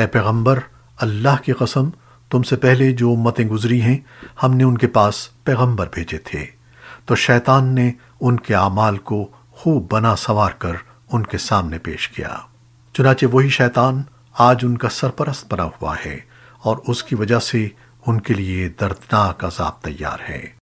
اے پیغمبر، اللہ کی قسم، تم سے پہلے جو امتیں گزری ہیں، ہم نے ان کے پاس پیغمبر بھیجے تھے۔ تو شیطان نے ان کے اعمال کو خوب بنا سوار کر ان کے سامنے پیش کیا۔ چنانچہ وہی شیطان آج ان کا سرپرست بنا ہوا ہے اور اس کی وجہ سے ان کے لیے دردناک عذاب تیار ہے۔